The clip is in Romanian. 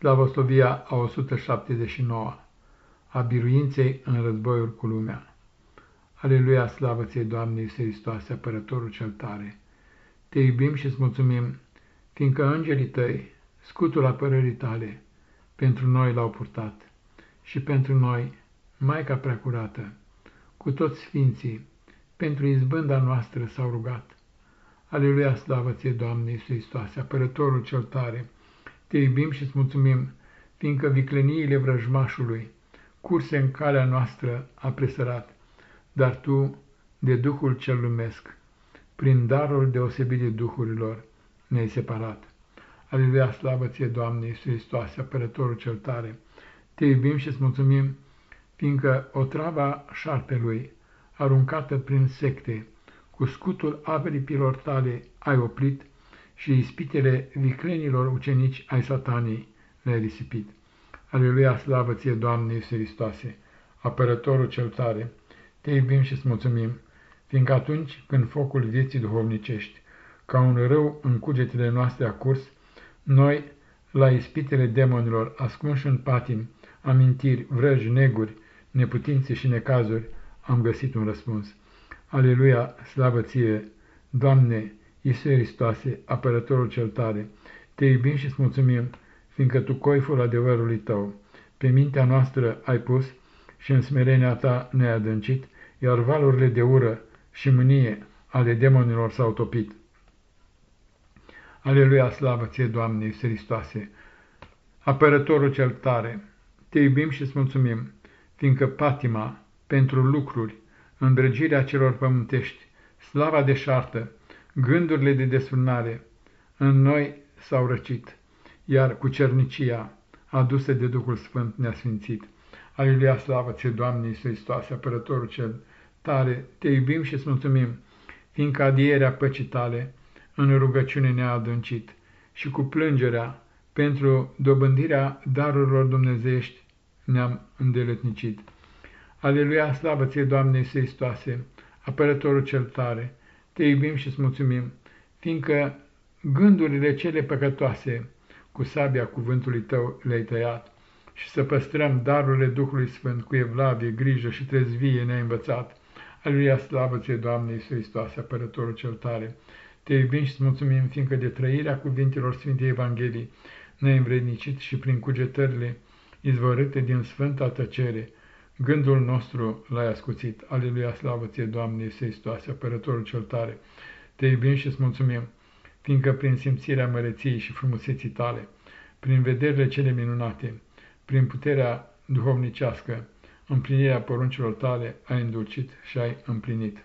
Slavoslovia a 179 a biruinței în războiul cu lumea. Aleluia, slavă ție, Doamne Iisus Hristoase, apărătorul cel tare! Te iubim și îți mulțumim, fiindcă îngerii tăi, scutul apărării tale, pentru noi l-au purtat și pentru noi, Maica Preacurată, cu toți sfinții, pentru izbânda noastră s-au rugat. Aleluia, slavă ție, Doamne Iisus Hristoase, apărătorul cel tare! Te iubim și îți mulțumim, fiindcă vicleniile vrăjmașului, curse în calea noastră a presărat, dar Tu, de Duhul cel lumesc, prin darul deosebit de Duhurilor, ne-ai separat. Aleluia, slavă ție, Doamne, Iisus Hristoase, apărătorul cel tare! Te iubim și îți mulțumim, fiindcă o trava șarpelui, aruncată prin secte, cu scutul averipilor tale ai oprit și ispitele viclenilor ucenici ai satanii le-ai risipit. Aleluia, slavă ție, Doamne Iisus Hristoase, apărătorul cel tare, te iubim și îți mulțumim, fiindcă atunci când focul vieții duhovnicești, ca un rău în cugetele noastre a curs, noi, la ispitele demonilor ascunși în patim, amintiri, vrăji, neguri, neputințe și necazuri, am găsit un răspuns. Aleluia, slavă ție, Doamne, Iisus Hristoase, apărătorul cel tare, te iubim și îți mulțumim, fiindcă tu coiful adevărului tău pe mintea noastră ai pus și în smerenia ta ne-ai adâncit, iar valurile de ură și mânie ale demonilor s-au topit. Aleluia, slavă ție, Doamne, Iisus Hristoase, apărătorul cel tare, te iubim și îți mulțumim, fiindcă patima pentru lucruri, îndrăgirea celor pământești, slava deșartă, gândurile de desfrânare, în noi s-au răcit iar cu cernicia adusă de Duhul Sfânt ne-a sfințit. Aleluia, slavă ție, Doamne Iisus Hristoase, apărătorul cel tare, te iubim și îți mulțumim, fiindcă adierea păcii tale în rugăciune ne-a adâncit și cu plângerea pentru dobândirea darurilor dumnezeiești ne-am îndeletnicit. Aleluia, slavă ție, Doamne Iisus Hristoase, apărătorul cel tare, te iubim și îți mulțumim, fiindcă gândurile cele păcătoase cu sabia cuvântului tău le-ai tăiat, și să păstrăm darurile Duhului Sfânt cu evlavie, grijă și trezvie ne-ai învățat. Aleluia, slavă ție, Doamne Iisus Hristoase, apărătorul cel tare! Te iubim și îți mulțumim, fiindcă de trăirea cuvintelor Sfintei Evangheliei ne-ai învrednicit și prin cugetările izvorâte din Sfânta tăcere, gândul nostru l-ai ascuțit. Aleluia, slavă ție, Doamne Iisus Hristoase, apărătorul cel tare! Te iubim și îți mulțumim, fiindcă prin simțirea măreției și frumuseții tale, prin vederile cele minunate, prin puterea duhovnicească, împlinirea poruncilor tale ai îndulcit și ai împlinit.